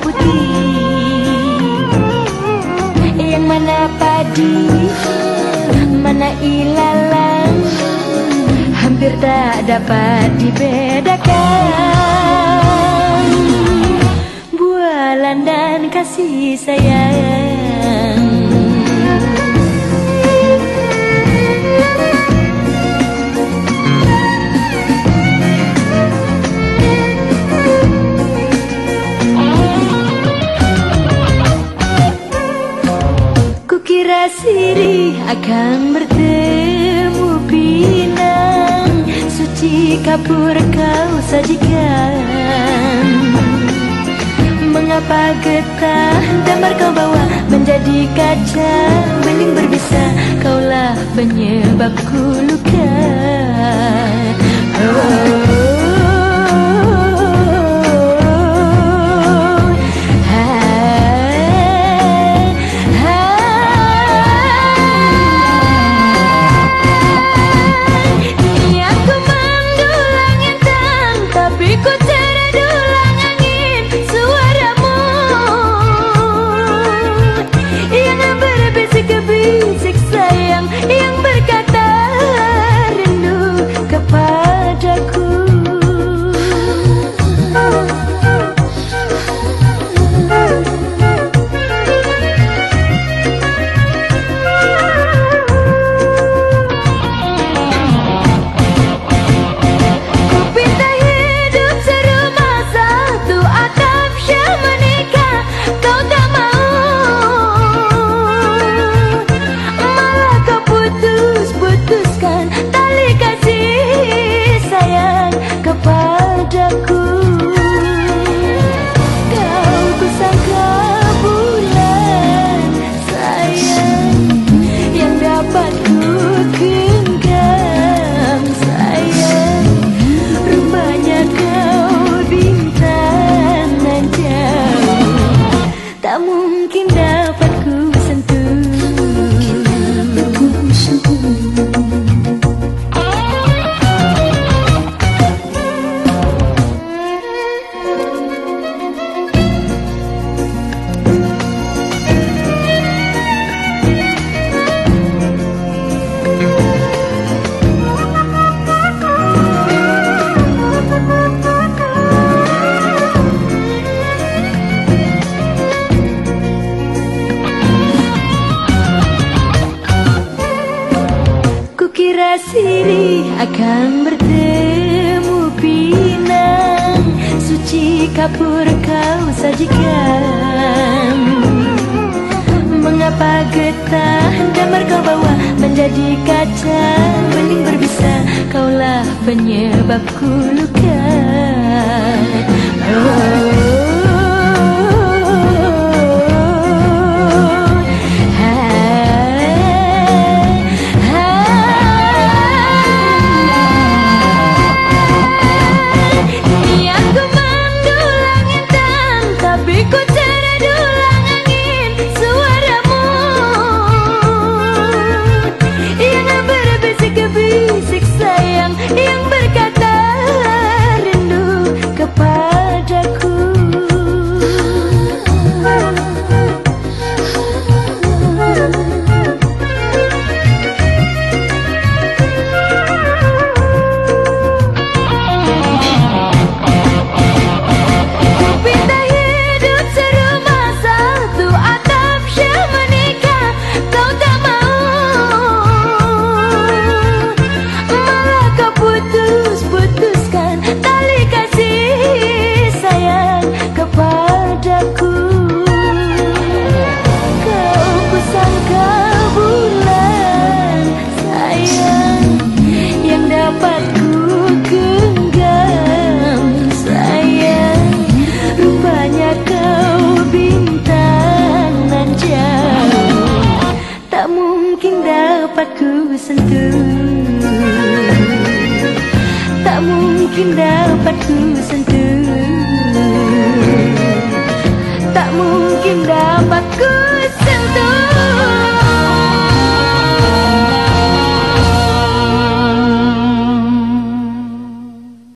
putih. Yang mana padi Mana ilalang Hampir tak dapat dibedakan. Bualan dan kasih sayang. Siri akan bertemu pinang. Suci kapur kau sajikan. Mengapa getah damar kau bawa Menjadi kaca? Bening berbisa Kaulah penyebabku luka Kukira siri akan bertemu pinang. Suci kapur kau sajikan. Mengapa getah damar kau bawa Menjadi kaca bening berbisa Kaulah penyebabku luka. Oh. Sentuh. Tak mungkin dapat ku sentuh. Tak mungkin dapat ku sentuh